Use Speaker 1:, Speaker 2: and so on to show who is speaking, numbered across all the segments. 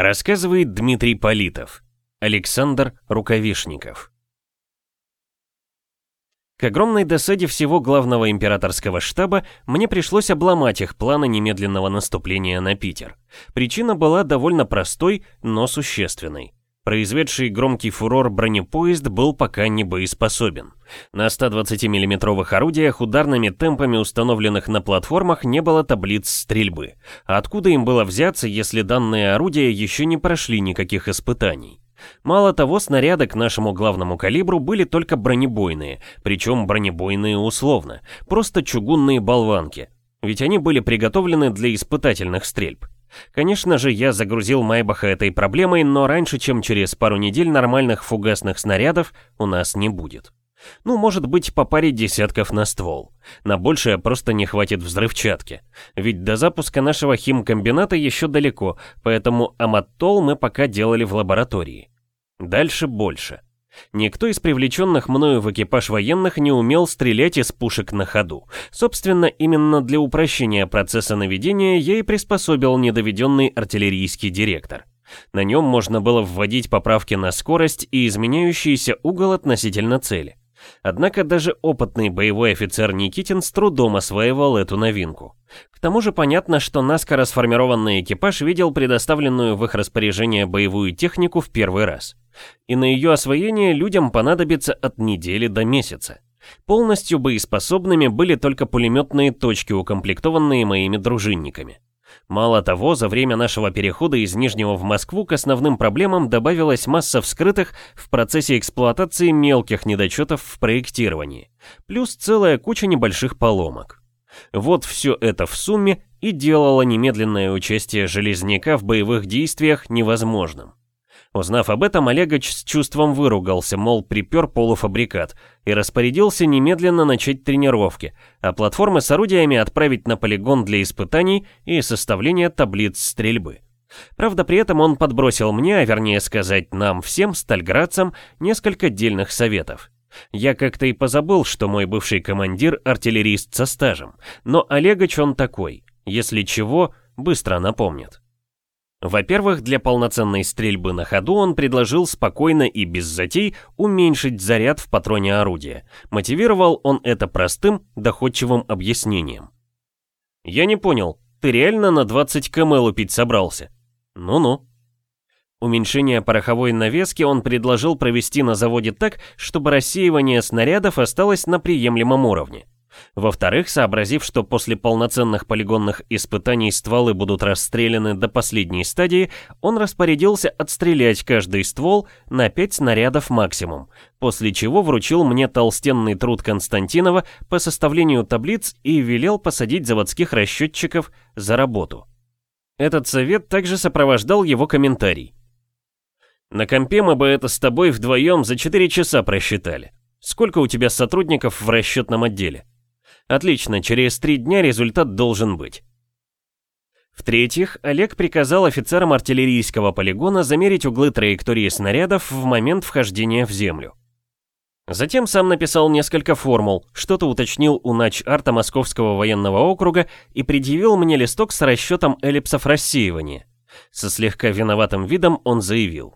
Speaker 1: Рассказывает Дмитрий Политов. Александр Рукавишников. К огромной досаде всего главного императорского штаба мне пришлось обломать их планы немедленного наступления на Питер. Причина была довольно простой, но существенной. Произведший громкий фурор бронепоезд был пока не боеспособен. На 120 миллиметровых орудиях ударными темпами, установленных на платформах, не было таблиц стрельбы. Откуда им было взяться, если данные орудия еще не прошли никаких испытаний? Мало того, снаряды к нашему главному калибру были только бронебойные, причем бронебойные условно, просто чугунные болванки, ведь они были приготовлены для испытательных стрельб. Конечно же, я загрузил Майбаха этой проблемой, но раньше, чем через пару недель нормальных фугасных снарядов у нас не будет. Ну, может быть, по паре десятков на ствол. На большее просто не хватит взрывчатки. Ведь до запуска нашего химкомбината еще далеко, поэтому аматтол мы пока делали в лаборатории. Дальше больше. Никто из привлеченных мною в экипаж военных не умел стрелять из пушек на ходу. Собственно, именно для упрощения процесса наведения я и приспособил недоведенный артиллерийский директор. На нем можно было вводить поправки на скорость и изменяющийся угол относительно цели. Однако даже опытный боевой офицер Никитин с трудом осваивал эту новинку. К тому же понятно, что наскоро сформированный экипаж видел предоставленную в их распоряжение боевую технику в первый раз. И на ее освоение людям понадобится от недели до месяца. Полностью боеспособными были только пулеметные точки, укомплектованные моими дружинниками. Мало того, за время нашего перехода из Нижнего в Москву к основным проблемам добавилась масса вскрытых в процессе эксплуатации мелких недочетов в проектировании, плюс целая куча небольших поломок. Вот все это в сумме и делало немедленное участие Железняка в боевых действиях невозможным. Узнав об этом, Олегович с чувством выругался, мол, припер полуфабрикат, и распорядился немедленно начать тренировки, а платформы с орудиями отправить на полигон для испытаний и составления таблиц стрельбы. Правда, при этом он подбросил мне, а вернее сказать нам всем, стальградцам, несколько дельных советов. Я как-то и позабыл, что мой бывший командир — артиллерист со стажем, но Олегович он такой, если чего, быстро напомнит. Во-первых, для полноценной стрельбы на ходу он предложил спокойно и без затей уменьшить заряд в патроне орудия. Мотивировал он это простым, доходчивым объяснением. «Я не понял, ты реально на 20 км лупить собрался?» «Ну-ну». Уменьшение пороховой навески он предложил провести на заводе так, чтобы рассеивание снарядов осталось на приемлемом уровне. Во-вторых, сообразив, что после полноценных полигонных испытаний стволы будут расстреляны до последней стадии, он распорядился отстрелять каждый ствол на 5 снарядов максимум, после чего вручил мне толстенный труд Константинова по составлению таблиц и велел посадить заводских расчетчиков за работу. Этот совет также сопровождал его комментарий. «На компе мы бы это с тобой вдвоем за 4 часа просчитали. Сколько у тебя сотрудников в расчетном отделе?» Отлично, через три дня результат должен быть. В-третьих, Олег приказал офицерам артиллерийского полигона замерить углы траектории снарядов в момент вхождения в землю. Затем сам написал несколько формул, что-то уточнил у нач-арта Московского военного округа и предъявил мне листок с расчетом эллипсов рассеивания. Со слегка виноватым видом он заявил.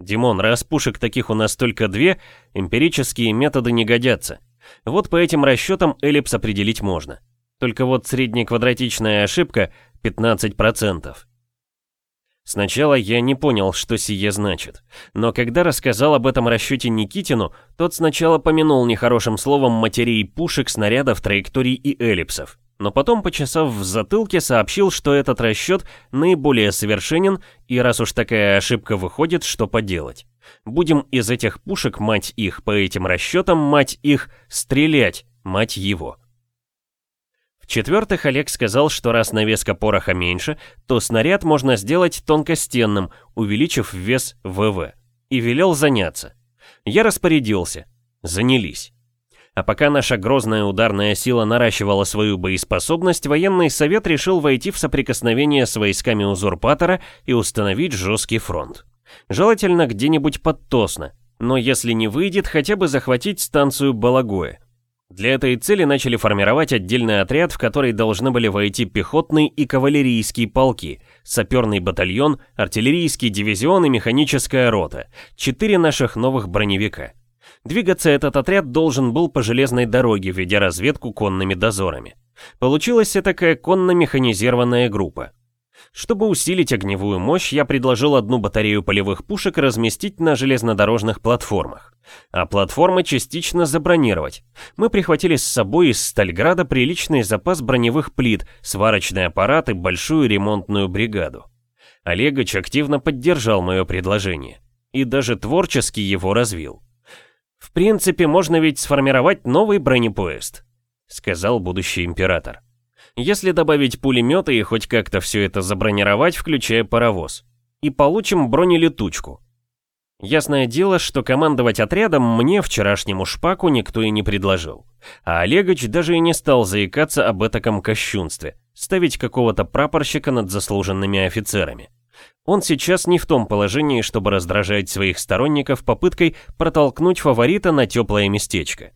Speaker 1: «Димон, раз пушек таких у нас только две, эмпирические методы не годятся. Вот по этим расчетам эллипс определить можно. Только вот среднеквадратичная ошибка 15%. Сначала я не понял, что сие значит. Но когда рассказал об этом расчете Никитину, тот сначала помянул нехорошим словом матерей пушек, снарядов, траекторий и эллипсов. Но потом, почесав в затылке, сообщил, что этот расчет наиболее совершенен, и раз уж такая ошибка выходит, что поделать. Будем из этих пушек, мать их, по этим расчетам, мать их, стрелять, мать его. В-четвертых, Олег сказал, что раз навеска пороха меньше, то снаряд можно сделать тонкостенным, увеличив вес ВВ, и велел заняться. Я распорядился. Занялись. А пока наша грозная ударная сила наращивала свою боеспособность, военный совет решил войти в соприкосновение с войсками узурпатора и установить жесткий фронт. Желательно где-нибудь под Тосно, но если не выйдет, хотя бы захватить станцию Балагоя. Для этой цели начали формировать отдельный отряд, в который должны были войти пехотный и кавалерийские полки, саперный батальон, артиллерийский дивизион и механическая рота, четыре наших новых броневика. Двигаться этот отряд должен был по железной дороге, ведя разведку конными дозорами. Получилась такая конно-механизированная группа. Чтобы усилить огневую мощь, я предложил одну батарею полевых пушек разместить на железнодорожных платформах, а платформы частично забронировать. Мы прихватили с собой из Стальграда приличный запас броневых плит, сварочный аппарат и большую ремонтную бригаду. Олегович активно поддержал мое предложение и даже творчески его развил. «В принципе, можно ведь сформировать новый бронепоезд», — сказал будущий император если добавить пулеметы и хоть как-то все это забронировать, включая паровоз. И получим бронелетучку. Ясное дело, что командовать отрядом мне, вчерашнему шпаку, никто и не предложил. А Олегович даже и не стал заикаться об этаком кощунстве, ставить какого-то прапорщика над заслуженными офицерами. Он сейчас не в том положении, чтобы раздражать своих сторонников попыткой протолкнуть фаворита на теплое местечко.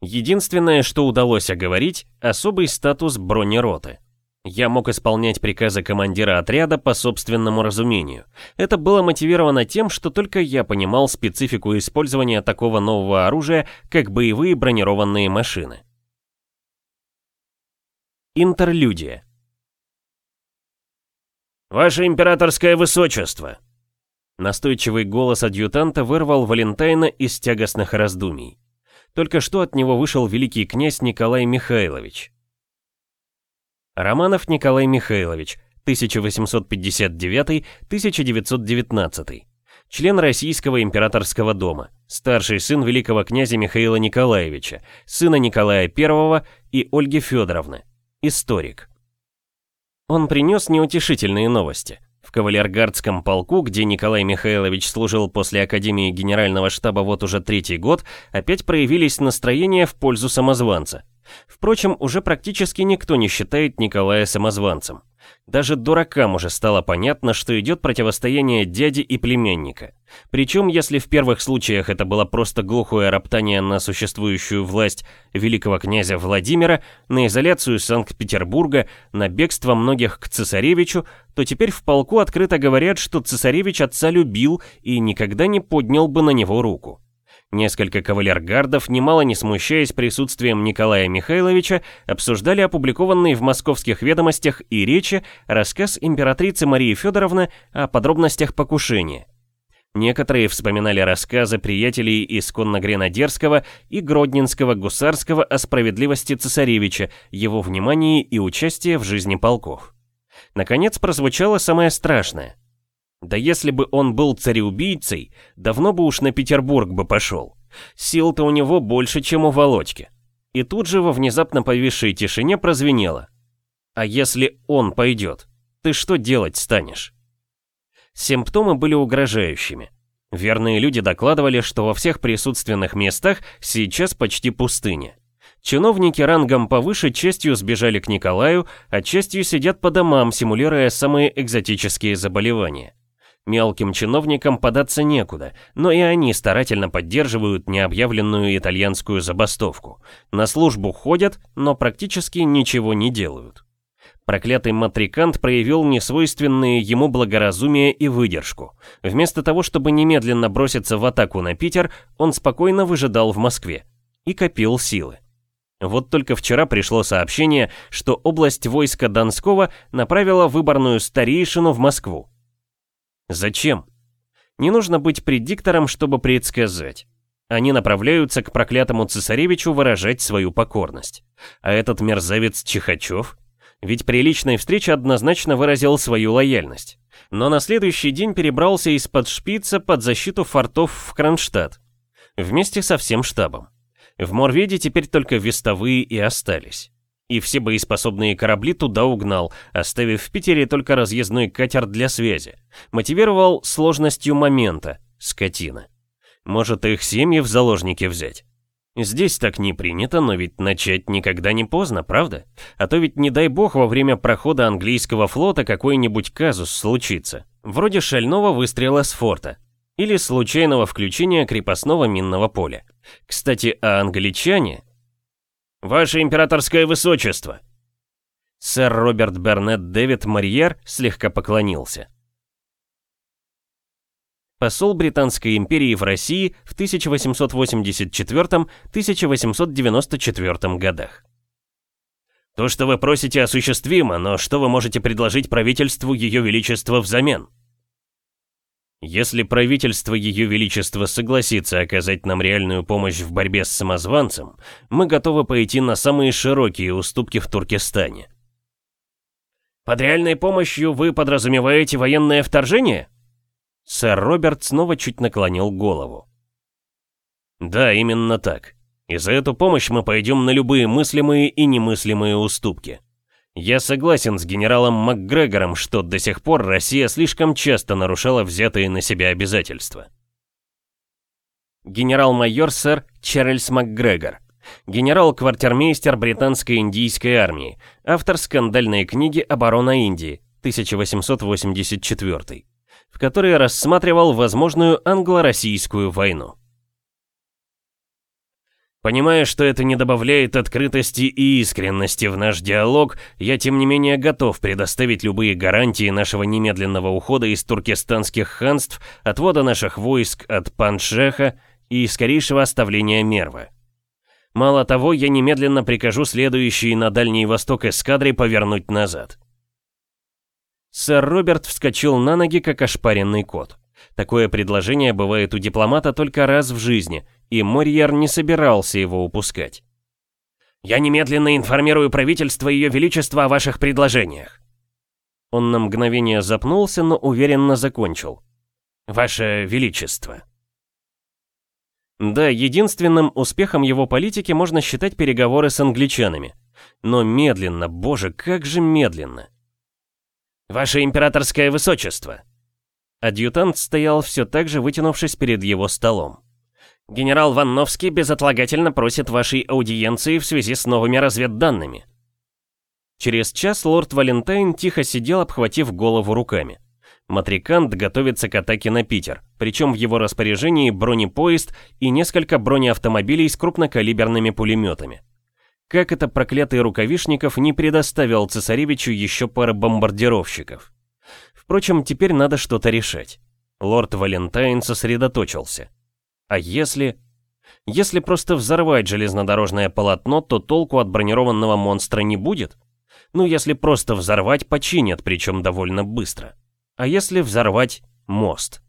Speaker 1: Единственное, что удалось оговорить, особый статус бронероты. Я мог исполнять приказы командира отряда по собственному разумению. Это было мотивировано тем, что только я понимал специфику использования такого нового оружия, как боевые бронированные машины. Интерлюдия «Ваше императорское высочество!» Настойчивый голос адъютанта вырвал Валентайна из тягостных раздумий. Только что от него вышел великий князь Николай Михайлович. Романов Николай Михайлович, 1859-1919. Член Российского императорского дома, старший сын великого князя Михаила Николаевича, сына Николая I и Ольги Федоровны, историк. Он принес неутешительные новости. В кавалергардском полку, где Николай Михайлович служил после Академии Генерального штаба вот уже третий год, опять проявились настроения в пользу самозванца. Впрочем, уже практически никто не считает Николая самозванцем. Даже дуракам уже стало понятно, что идет противостояние дяди и племянника. Причем, если в первых случаях это было просто глухое роптание на существующую власть великого князя Владимира, на изоляцию Санкт-Петербурга, на бегство многих к цесаревичу, то теперь в полку открыто говорят, что цесаревич отца любил и никогда не поднял бы на него руку. Несколько кавалергардов, немало не смущаясь присутствием Николая Михайловича, обсуждали опубликованный в московских ведомостях и речи рассказ императрицы Марии Федоровны о подробностях покушения. Некоторые вспоминали рассказы приятелей из Конногренадерского и Гродненского гусарского о справедливости цесаревича, его внимании и участии в жизни полков. Наконец прозвучало самое страшное. Да если бы он был цареубийцей, давно бы уж на Петербург бы пошел. Сил-то у него больше, чем у Володьки. И тут же во внезапно повисшей тишине прозвенело. А если он пойдет, ты что делать станешь? Симптомы были угрожающими. Верные люди докладывали, что во всех присутственных местах сейчас почти пустыня. Чиновники рангом повыше частью сбежали к Николаю, а частью сидят по домам, симулируя самые экзотические заболевания. Мелким чиновникам податься некуда, но и они старательно поддерживают необъявленную итальянскую забастовку. На службу ходят, но практически ничего не делают. Проклятый матрикант проявил несвойственные ему благоразумие и выдержку. Вместо того, чтобы немедленно броситься в атаку на Питер, он спокойно выжидал в Москве и копил силы. Вот только вчера пришло сообщение, что область войска Донского направила выборную старейшину в Москву. Зачем? Не нужно быть предиктором, чтобы предсказать. Они направляются к проклятому цесаревичу выражать свою покорность. А этот мерзавец Чихачев? Ведь при личной встрече однозначно выразил свою лояльность. Но на следующий день перебрался из-под шпица под защиту фортов в Кронштадт. Вместе со всем штабом. В Морведе теперь только вестовые и остались и все боеспособные корабли туда угнал, оставив в Питере только разъездной катер для связи. Мотивировал сложностью момента, скотина. Может их семьи в заложники взять? Здесь так не принято, но ведь начать никогда не поздно, правда? А то ведь не дай бог во время прохода английского флота какой-нибудь казус случится. Вроде шального выстрела с форта. Или случайного включения крепостного минного поля. Кстати, а англичане «Ваше императорское высочество!» Сэр Роберт Бернет Дэвид Марьер слегка поклонился. Посол Британской империи в России в 1884-1894 годах. То, что вы просите, осуществимо, но что вы можете предложить правительству Ее Величества взамен? Если правительство Ее Величества согласится оказать нам реальную помощь в борьбе с самозванцем, мы готовы пойти на самые широкие уступки в Туркестане. Под реальной помощью вы подразумеваете военное вторжение? Сэр Роберт снова чуть наклонил голову. Да, именно так. И за эту помощь мы пойдем на любые мыслимые и немыслимые уступки. Я согласен с генералом МакГрегором, что до сих пор Россия слишком часто нарушала взятые на себя обязательства. Генерал-майор сэр Чарльз МакГрегор. Генерал-квартирмейстер британской индийской армии. Автор скандальной книги «Оборона Индии» 1884 в которой рассматривал возможную англо-российскую войну. Понимая, что это не добавляет открытости и искренности в наш диалог, я тем не менее готов предоставить любые гарантии нашего немедленного ухода из туркестанских ханств, отвода наших войск от Паншеха и скорейшего оставления Мерва. Мало того, я немедленно прикажу следующей на Дальний Восток эскадре повернуть назад. Сэр Роберт вскочил на ноги, как ошпаренный кот. Такое предложение бывает у дипломата только раз в жизни, и Морьер не собирался его упускать. «Я немедленно информирую правительство Ее Величества о ваших предложениях». Он на мгновение запнулся, но уверенно закончил. «Ваше Величество». Да, единственным успехом его политики можно считать переговоры с англичанами. Но медленно, боже, как же медленно. «Ваше императорское высочество!» Адъютант стоял все так же, вытянувшись перед его столом. «Генерал Ванновский безотлагательно просит вашей аудиенции в связи с новыми разведданными». Через час лорд Валентайн тихо сидел, обхватив голову руками. Матрикант готовится к атаке на Питер, причем в его распоряжении бронепоезд и несколько бронеавтомобилей с крупнокалиберными пулеметами. Как это проклятый Рукавишников не предоставил цесаревичу еще пары бомбардировщиков? Впрочем, теперь надо что-то решать. Лорд Валентайн сосредоточился. А если... Если просто взорвать железнодорожное полотно, то толку от бронированного монстра не будет? Ну, если просто взорвать, починят, причем довольно быстро. А если взорвать мост?